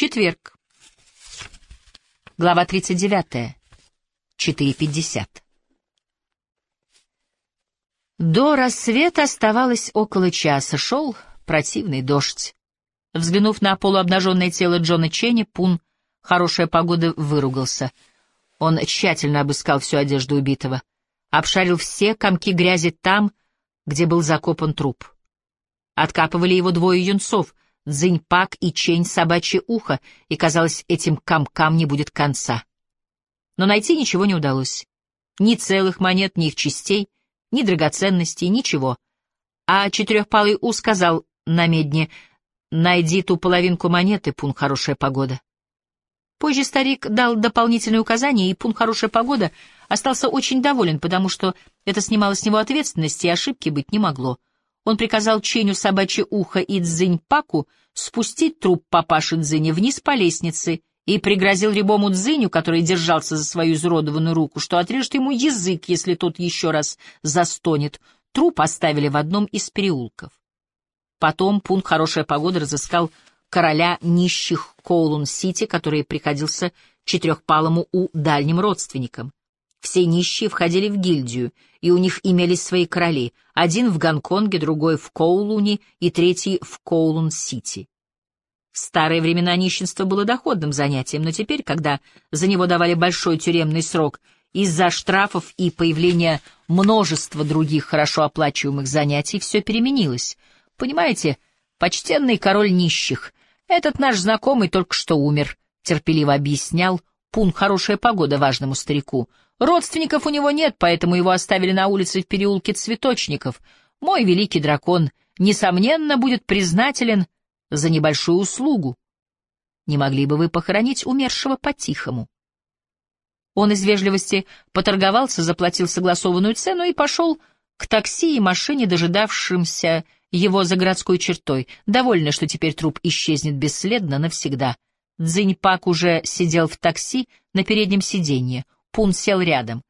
Четверг. Глава 39. 4.50. До рассвета оставалось около часа. Шел противный дождь. Взглянув на полуобнаженное тело Джона Ченни, Пун, хорошая погода, выругался. Он тщательно обыскал всю одежду убитого, обшарил все комки грязи там, где был закопан труп. Откапывали его двое юнцов, Цзиньпак и Чень собачье ухо, и, казалось, этим комкам не будет конца. Но найти ничего не удалось. Ни целых монет, ни их частей, ни драгоценностей, ничего. А четырехпалый У сказал на медне, «Найди ту половинку монеты, Пун, хорошая погода». Позже старик дал дополнительные указания, и Пун «Хорошая погода» остался очень доволен, потому что это снимало с него ответственность, и ошибки быть не могло. Он приказал Ченю собачье ухо и Цзиньпаку спустить труп папаши Цзиня вниз по лестнице и пригрозил рябому Цзиню, который держался за свою изуродованную руку, что отрежет ему язык, если тот еще раз застонет. Труп оставили в одном из переулков. Потом Пун «Хорошая погода» разыскал короля нищих Коулун-Сити, который приходился четырехпалому у дальним родственникам. Все нищие входили в гильдию, и у них имелись свои короли, один в Гонконге, другой в Коулуне и третий в Коулун-Сити. В старые времена нищенство было доходным занятием, но теперь, когда за него давали большой тюремный срок из-за штрафов и появления множества других хорошо оплачиваемых занятий, все переменилось. Понимаете, почтенный король нищих, этот наш знакомый только что умер, терпеливо объяснял Пун хорошая погода важному старику. Родственников у него нет, поэтому его оставили на улице в переулке цветочников. Мой великий дракон, несомненно, будет признателен за небольшую услугу. Не могли бы вы похоронить умершего по-тихому? Он из вежливости поторговался, заплатил согласованную цену и пошел к такси и машине, дожидавшимся его за городской чертой, довольный, что теперь труп исчезнет бесследно навсегда. Цзиньпак уже сидел в такси на переднем сиденье. Пун сел рядом.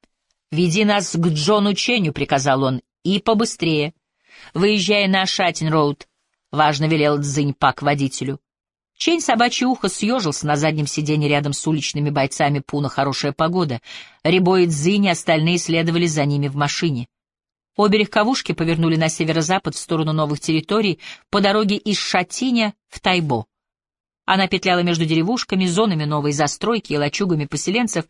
«Веди нас к Джону Ченю», — приказал он, — «и побыстрее». Выезжая на Шатин-роуд, важно велел Цзиньпак водителю. Чень собачье ухо съежился на заднем сиденье рядом с уличными бойцами Пуна «Хорошая погода». Рябой и Цзинь остальные следовали за ними в машине. Обе легковушки повернули на северо-запад в сторону новых территорий по дороге из Шатиня в Тайбо. Она петляла между деревушками, зонами новой застройки и лачугами поселенцев,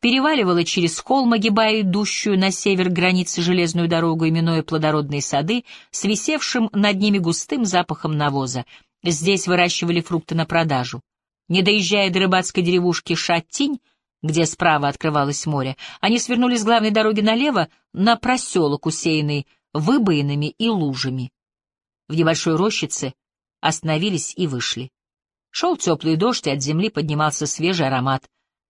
переваливала через холм, огибая идущую на север границы железную дорогу, именуя плодородные сады, с висевшим над ними густым запахом навоза. Здесь выращивали фрукты на продажу. Не доезжая до рыбацкой деревушки Шаттинь, где справа открывалось море, они свернули с главной дороги налево на проселок, усеянный выбоинами и лужами. В небольшой рощице остановились и вышли. Шел теплый дождь, и от земли поднимался свежий аромат.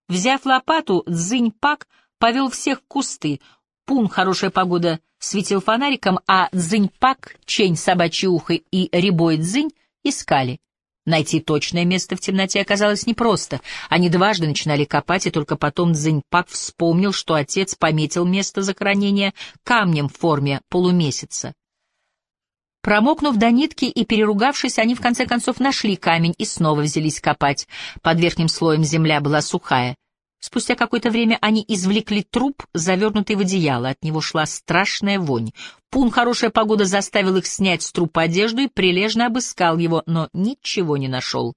Взяв лопату, Цзинь-Пак повел всех в кусты. Пун, хорошая погода, светил фонариком, а Цзинь-Пак, Чень, собачье ухо и Рябой Цзинь искали. Найти точное место в темноте оказалось непросто. Они дважды начинали копать, и только потом Цзинь-Пак вспомнил, что отец пометил место захоронения камнем в форме полумесяца. Промокнув до нитки и переругавшись, они в конце концов нашли камень и снова взялись копать. Под верхним слоем земля была сухая. Спустя какое-то время они извлекли труп, завернутый в одеяло. От него шла страшная вонь. Пун, хорошая погода, заставил их снять с трупа одежду и прилежно обыскал его, но ничего не нашел.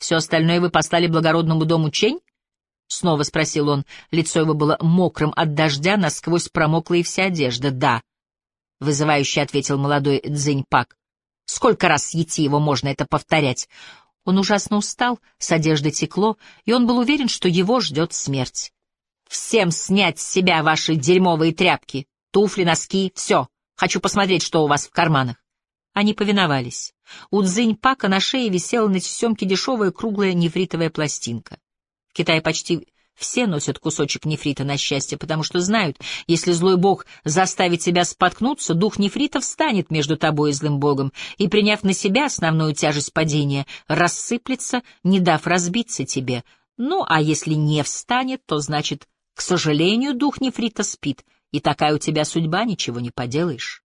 «Все остальное вы послали благородному дому Чень?» — снова спросил он. Лицо его было мокрым от дождя, насквозь промокла и вся одежда. «Да», — вызывающе ответил молодой Цзиньпак. «Сколько раз с его можно это повторять?» Он ужасно устал, с одежды текло, и он был уверен, что его ждет смерть. «Всем снять с себя ваши дерьмовые тряпки, туфли, носки, все. Хочу посмотреть, что у вас в карманах». Они повиновались. У Цзиньпака на шее висела на тесемке дешевая круглая нефритовая пластинка. В Китае почти все носят кусочек нефрита на счастье, потому что знают, если злой бог заставит тебя споткнуться, дух нефрита встанет между тобой и злым богом и, приняв на себя основную тяжесть падения, рассыплется, не дав разбиться тебе. Ну, а если не встанет, то значит, к сожалению, дух нефрита спит, и такая у тебя судьба, ничего не поделаешь.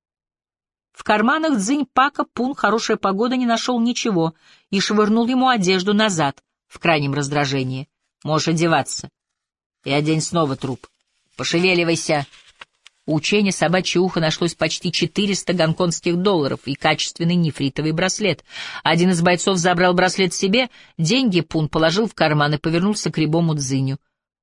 В карманах Цзиньпака Пун хорошая погода не нашел ничего и швырнул ему одежду назад, в крайнем раздражении. «Можешь одеваться. И одень снова труп. Пошевеливайся!» У учения собачье ухо нашлось почти 400 гонконгских долларов и качественный нефритовый браслет. Один из бойцов забрал браслет себе, деньги Пун положил в карман и повернулся к рябому дзыню.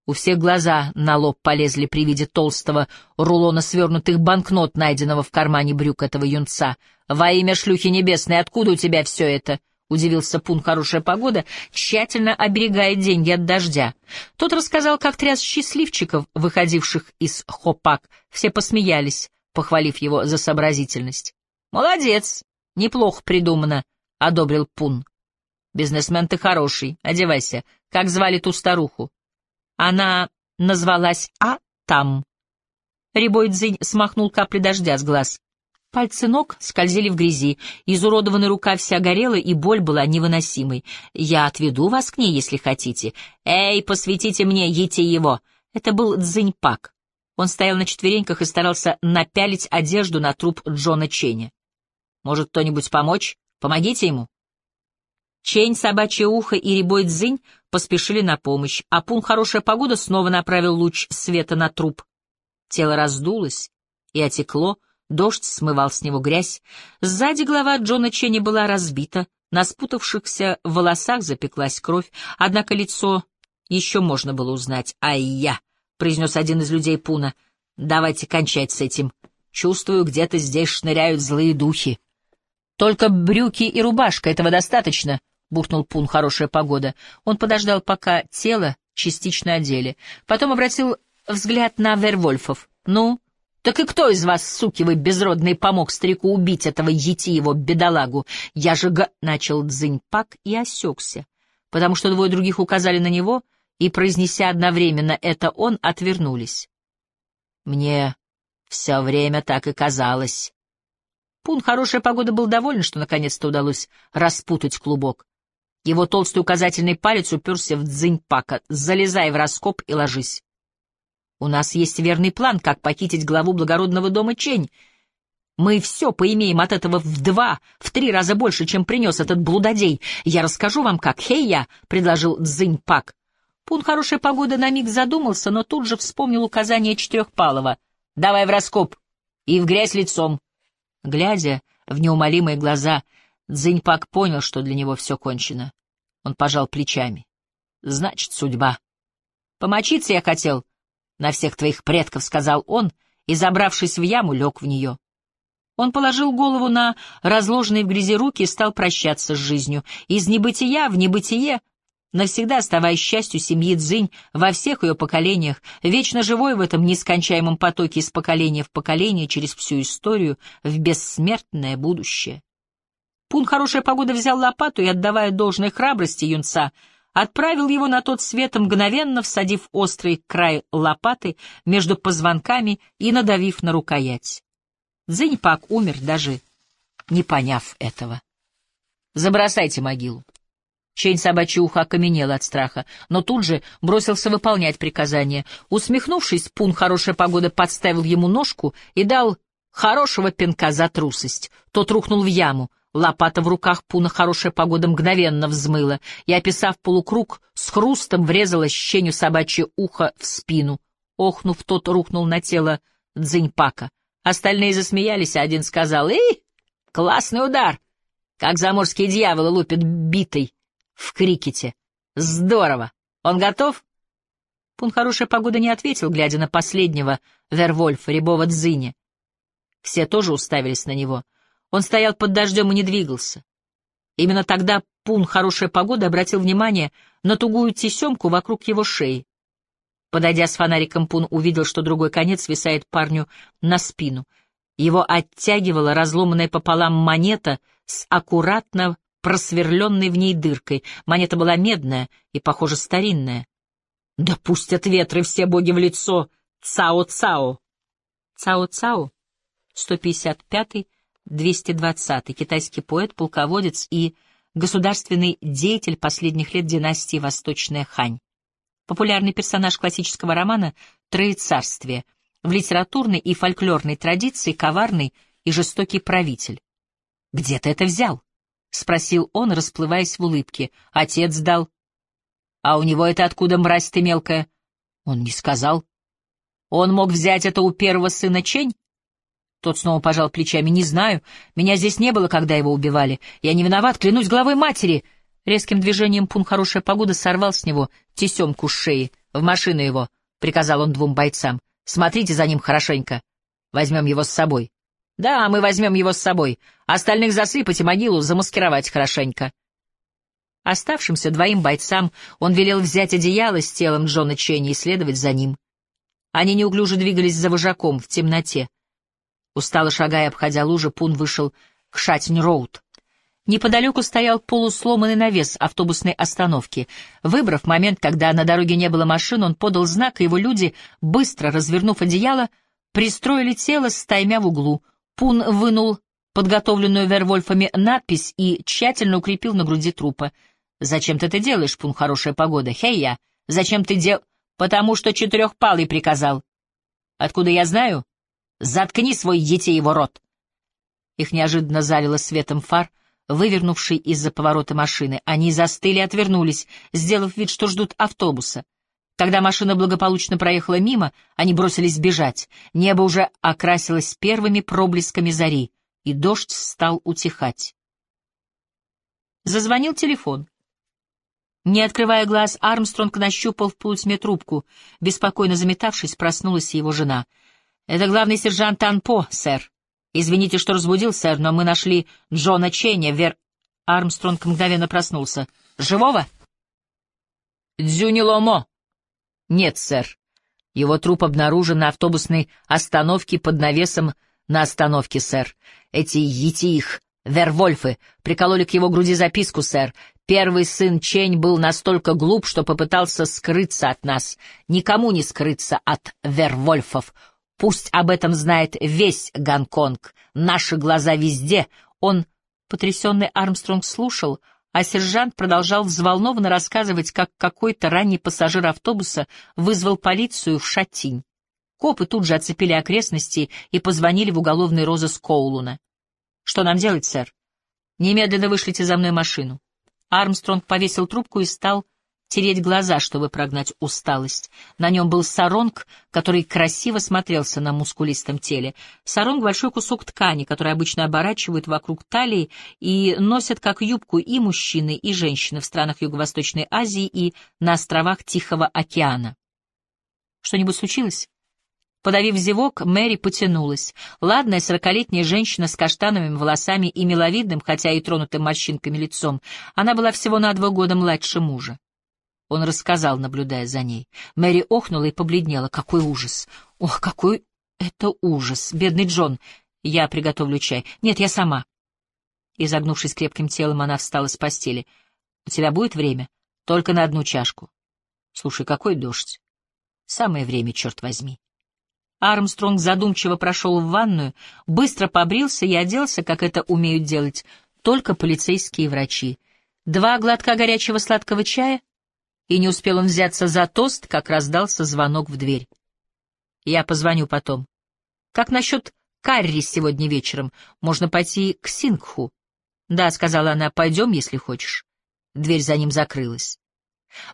У всех глаза на лоб полезли при виде толстого рулона свернутых банкнот, найденного в кармане брюк этого юнца. «Во имя шлюхи небесной, откуда у тебя все это?» — удивился Пун «Хорошая погода», тщательно оберегая деньги от дождя. Тот рассказал, как тряс счастливчиков, выходивших из хопак. Все посмеялись, похвалив его за сообразительность. «Молодец! Неплохо придумано», — одобрил Пун. «Бизнесмен ты хороший. Одевайся. Как звали ту старуху?» Она назвалась А. Там. Рябой Дзинь смахнул капли дождя с глаз. Пальцы ног скользили в грязи, изуродованная рука вся горела, и боль была невыносимой. «Я отведу вас к ней, если хотите. Эй, посветите мне, ете его!» Это был Цзиньпак. Он стоял на четвереньках и старался напялить одежду на труп Джона Ченя. «Может, кто-нибудь помочь? Помогите ему!» Чень, собачье ухо и рябой Цзинь поспешили на помощь, а Пун «Хорошая погода» снова направил луч света на труп. Тело раздулось и отекло, Дождь смывал с него грязь. Сзади голова Джона Ченни была разбита, на спутавшихся волосах запеклась кровь, однако лицо еще можно было узнать. «Ай-я!» — произнес один из людей Пуна. «Давайте кончать с этим. Чувствую, где-то здесь шныряют злые духи». «Только брюки и рубашка, этого достаточно», — буркнул Пун, хорошая погода. Он подождал, пока тело частично одели. Потом обратил взгляд на Вервольфов. «Ну, так и кто из вас, суки вы безродные, помог старику убить этого его бедолагу? Я же га... — начал Дзиньпак и осекся, потому что двое других указали на него, и, произнеся одновременно это он, отвернулись. Мне все время так и казалось. Пун, хорошая погода, был доволен, что наконец-то удалось распутать клубок. Его толстый указательный палец уперся в Дзиньпака. «Залезай в раскоп и ложись». У нас есть верный план, как похитить главу благородного дома Чень. Мы все поимеем от этого в два, в три раза больше, чем принес этот блудодей. Я расскажу вам, как. Хей-я, — предложил Цзинь Пак. Пун хорошая погода на миг задумался, но тут же вспомнил указание Четырехпалова. «Давай в раскоп и в грязь лицом». Глядя в неумолимые глаза, Цзиньпак понял, что для него все кончено. Он пожал плечами. «Значит, судьба. Помочиться я хотел, на всех твоих предков, — сказал он, и, забравшись в яму, лег в нее. Он положил голову на разложенные в грязи руки и стал прощаться с жизнью. Из небытия в небытие, навсегда оставаясь счастью семьи Цзинь во всех ее поколениях, вечно живой в этом нескончаемом потоке из поколения в поколение через всю историю в бессмертное будущее. Пун хорошая погода взял лопату и, отдавая должной храбрости юнца, — отправил его на тот свет, мгновенно всадив острый край лопаты между позвонками и надавив на рукоять. Дзиньпак умер, даже не поняв этого. «Забросайте могилу». Чень собачье ухо окаменел от страха, но тут же бросился выполнять приказание. Усмехнувшись, Пун хорошая погода подставил ему ножку и дал хорошего пинка за трусость. Тот рухнул в яму, Лопата в руках Пуна хорошая погода мгновенно взмыла и, описав полукруг, с хрустом врезала щеню собачье ухо в спину. Охнув, тот рухнул на тело Дзиньпака. Остальные засмеялись, а один сказал «Эй, классный удар! Как заморские дьяволы лупят битой в крикете! Здорово! Он готов?» Пун хорошая погода не ответил, глядя на последнего Вервольфа, рябого Дзиня. Все тоже уставились на него — он стоял под дождем и не двигался. Именно тогда Пун, хорошая погода, обратил внимание на тугую тесемку вокруг его шеи. Подойдя с фонариком, Пун увидел, что другой конец свисает парню на спину. Его оттягивала разломанная пополам монета с аккуратно просверленной в ней дыркой. Монета была медная и, похоже, старинная. «Да пустят ветры все боги в лицо! Цао-цао!» Цао-цао, 155-й 220 китайский поэт, полководец и государственный деятель последних лет династии Восточная Хань. Популярный персонаж классического романа «Троецарствие», в литературной и фольклорной традиции коварный и жестокий правитель. «Где ты это взял?» — спросил он, расплываясь в улыбке. «Отец дал». А у него это откуда, мразь ты мелкая? Он не сказал. Он мог взять это у первого сына Чень? Тот снова пожал плечами. «Не знаю. Меня здесь не было, когда его убивали. Я не виноват, клянусь головой матери!» Резким движением Пун «Хорошая погода» сорвал с него тесемку с шеи. «В машину его!» — приказал он двум бойцам. «Смотрите за ним хорошенько. Возьмем его с собой». «Да, мы возьмем его с собой. Остальных засыпать и могилу замаскировать хорошенько». Оставшимся двоим бойцам он велел взять одеяло с телом Джона Ченни и следовать за ним. Они неуклюже двигались за вожаком в темноте. Устало шагая, обходя лужи, Пун вышел к Шатень-Роуд. Неподалеку стоял полусломанный навес автобусной остановки. Выбрав момент, когда на дороге не было машин, он подал знак, и его люди, быстро развернув одеяло, пристроили тело, стаймя в углу. Пун вынул подготовленную Вервольфами надпись и тщательно укрепил на груди трупа. «Зачем ты это делаешь, Пун, хорошая погода? Хей я! Зачем ты дел...» «Потому что четырехпалый приказал». «Откуда я знаю?» Заткни свой его рот!» Их неожиданно залило светом фар, вывернувший из-за поворота машины. Они застыли и отвернулись, сделав вид, что ждут автобуса. Когда машина благополучно проехала мимо, они бросились бежать. Небо уже окрасилось первыми проблесками зари, и дождь стал утихать. Зазвонил телефон. Не открывая глаз, Армстронг нащупал в полутьме трубку. Беспокойно заметавшись, проснулась его жена — «Это главный сержант Танпо, сэр. Извините, что разбудил, сэр, но мы нашли Джона Ченни, вер...» Армстронг мгновенно проснулся. «Живого?» «Дзюни Ломо». «Нет, сэр. Его труп обнаружен на автобусной остановке под навесом на остановке, сэр. Эти ети их, Вервольфы, прикололи к его груди записку, сэр. Первый сын Чень был настолько глуп, что попытался скрыться от нас. Никому не скрыться от Вервольфов. Пусть об этом знает весь Гонконг, наши глаза везде. Он, потрясенный Армстронг, слушал, а сержант продолжал взволнованно рассказывать, как какой-то ранний пассажир автобуса вызвал полицию в Шатинь. Копы тут же оцепили окрестности и позвонили в уголовный розыск Коулуна. «Что нам делать, сэр?» «Немедленно вышлите за мной машину». Армстронг повесил трубку и стал тереть глаза, чтобы прогнать усталость. На нем был саронг, который красиво смотрелся на мускулистом теле. Саронг — большой кусок ткани, который обычно оборачивают вокруг талии и носят как юбку и мужчины, и женщины в странах Юго-Восточной Азии и на островах Тихого океана. Что-нибудь случилось? Подавив зевок, Мэри потянулась. Ладная сорокалетняя женщина с каштановыми волосами и миловидным, хотя и тронутым морщинками лицом, она была всего на два года младше мужа. Он рассказал, наблюдая за ней. Мэри охнула и побледнела. Какой ужас! Ох, какой это ужас! Бедный Джон! Я приготовлю чай. Нет, я сама. Изогнувшись крепким телом, она встала с постели. У тебя будет время? Только на одну чашку. Слушай, какой дождь! Самое время, черт возьми. Армстронг задумчиво прошел в ванную, быстро побрился и оделся, как это умеют делать только полицейские врачи. Два глотка горячего сладкого чая, и не успел он взяться за тост, как раздался звонок в дверь. Я позвоню потом. Как насчет карри сегодня вечером? Можно пойти к Сингху. Да, сказала она, пойдем, если хочешь. Дверь за ним закрылась.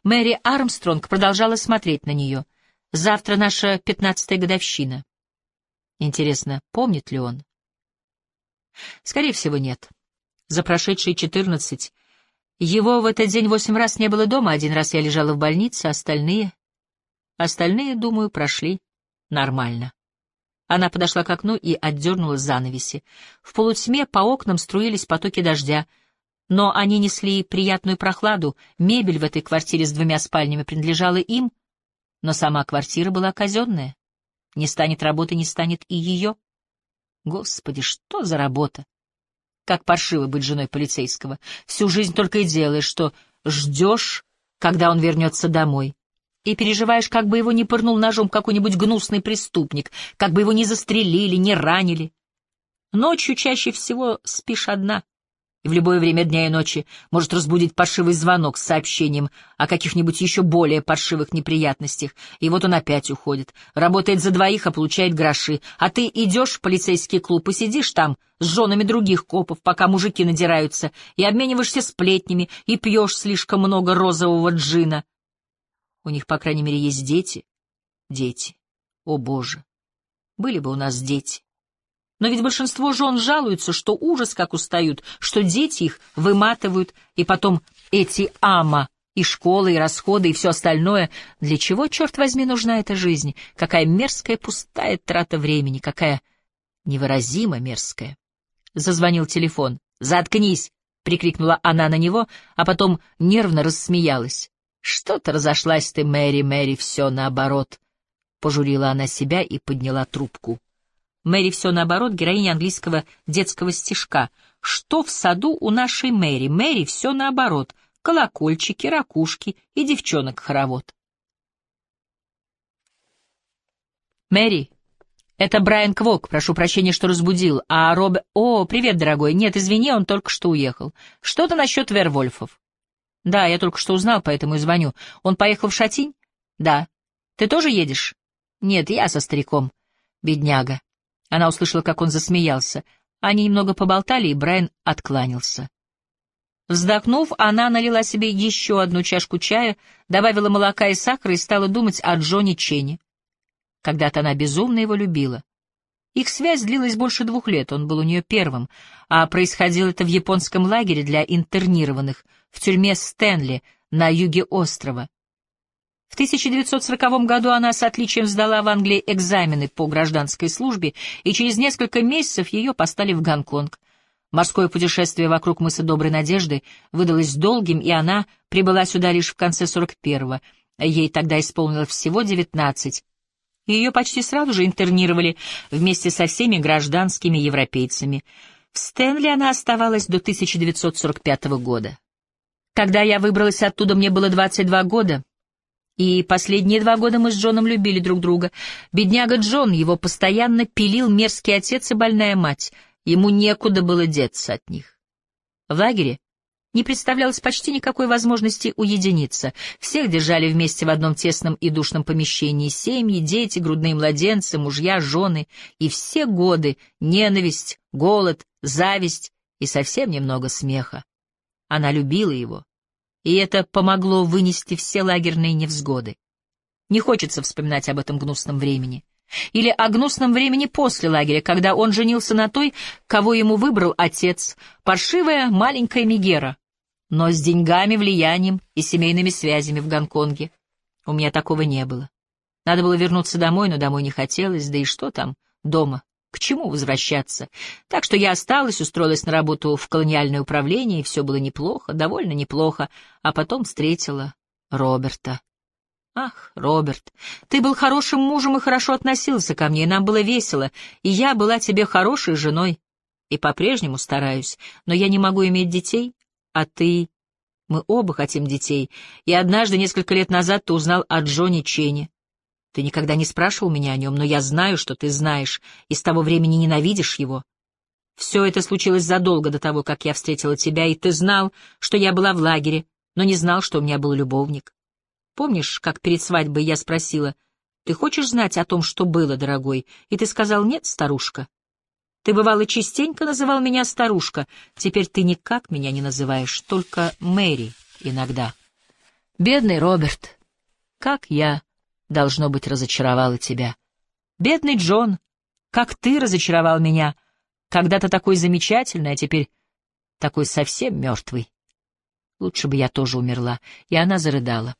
Мэри Армстронг продолжала смотреть на нее. Завтра наша пятнадцатая годовщина. Интересно, помнит ли он? Скорее всего, нет. За прошедшие четырнадцать его в этот день восемь раз не было дома, один раз я лежала в больнице, остальные... Остальные, думаю, прошли нормально. Она подошла к окну и отдернула занавеси. В полутьме по окнам струились потоки дождя, но они несли приятную прохладу, мебель в этой квартире с двумя спальнями принадлежала им, но сама квартира была казенная. Не станет работы, не станет и ее. Господи, что за работа? Как паршиво быть женой полицейского. Всю жизнь только и делаешь, что ждешь, когда он вернется домой. И переживаешь, как бы его не пырнул ножом какой-нибудь гнусный преступник, как бы его не застрелили, не ранили. Ночью чаще всего спишь одна и в любое время дня и ночи может разбудить паршивый звонок с сообщением о каких-нибудь еще более паршивых неприятностях. И вот он опять уходит, работает за двоих, а получает гроши. А ты идешь в полицейский клуб и сидишь там с женами других копов, пока мужики надираются, и обмениваешься сплетнями, и пьешь слишком много розового джина. У них, по крайней мере, есть дети. Дети. О, Боже! Были бы у нас дети. Но ведь большинство жен жалуются, что ужас как устают, что дети их выматывают, и потом эти ама, и школы, и расходы, и все остальное. Для чего, черт возьми, нужна эта жизнь? Какая мерзкая пустая трата времени, какая невыразимо мерзкая. Зазвонил телефон. «Заткнись!» — прикрикнула она на него, а потом нервно рассмеялась. «Что-то разошлась ты, Мэри, Мэри, все наоборот!» Пожурила она себя и подняла трубку. Мэри все наоборот, героиня английского детского стишка. Что в саду у нашей Мэри? Мэри все наоборот. Колокольчики, ракушки и девчонок-хоровод. Мэри, это Брайан Квок, прошу прощения, что разбудил. А Роб... О, привет, дорогой. Нет, извини, он только что уехал. Что-то насчет Вервольфов. Да, я только что узнал, поэтому и звоню. Он поехал в Шатинь? Да. Ты тоже едешь? Нет, я со стариком. Бедняга. Она услышала, как он засмеялся. Они немного поболтали, и Брайан откланялся. Вздохнув, она налила себе еще одну чашку чая, добавила молока и сахара и стала думать о Джоне Ченни. Когда-то она безумно его любила. Их связь длилась больше двух лет, он был у нее первым, а происходило это в японском лагере для интернированных, в тюрьме Стэнли на юге острова. В 1940 году она с отличием сдала в Англии экзамены по гражданской службе, и через несколько месяцев ее поставили в Гонконг. Морское путешествие вокруг мыса Доброй Надежды выдалось долгим, и она прибыла сюда лишь в конце 41-го. Ей тогда исполнилось всего 19. Ее почти сразу же интернировали вместе со всеми гражданскими европейцами. В Стэнли она оставалась до 1945 года. Когда я выбралась оттуда, мне было 22 года. И последние два года мы с Джоном любили друг друга. Бедняга Джон, его постоянно пилил мерзкий отец и больная мать. Ему некуда было деться от них. В лагере не представлялось почти никакой возможности уединиться. Всех держали вместе в одном тесном и душном помещении. Семьи, дети, грудные младенцы, мужья, жены. И все годы ненависть, голод, зависть и совсем немного смеха. Она любила его и это помогло вынести все лагерные невзгоды. Не хочется вспоминать об этом гнусном времени. Или о гнусном времени после лагеря, когда он женился на той, кого ему выбрал отец, паршивая маленькая Мегера, но с деньгами, влиянием и семейными связями в Гонконге. У меня такого не было. Надо было вернуться домой, но домой не хотелось, да и что там дома, к чему возвращаться? Так что я осталась, устроилась на работу в колониальное управление, и все было неплохо, довольно неплохо, а потом встретила Роберта. Ах, Роберт, ты был хорошим мужем и хорошо относился ко мне, и нам было весело, и я была тебе хорошей женой, и по-прежнему стараюсь, но я не могу иметь детей, а ты... Мы оба хотим детей, и однажды, несколько лет назад, ты узнал о Джоне Чене. Ты никогда не спрашивал меня о нем, но я знаю, что ты знаешь, и с того времени ненавидишь его. Все это случилось задолго до того, как я встретила тебя, и ты знал, что я была в лагере, но не знал, что у меня был любовник. Помнишь, как перед свадьбой я спросила, «Ты хочешь знать о том, что было, дорогой?» И ты сказал, «Нет, старушка». Ты, бывало, частенько называл меня старушка, теперь ты никак меня не называешь, только Мэри иногда. Бедный Роберт, как я должно быть, разочаровала тебя. Бедный Джон, как ты разочаровал меня, когда-то такой замечательный, а теперь такой совсем мертвый. Лучше бы я тоже умерла, и она зарыдала.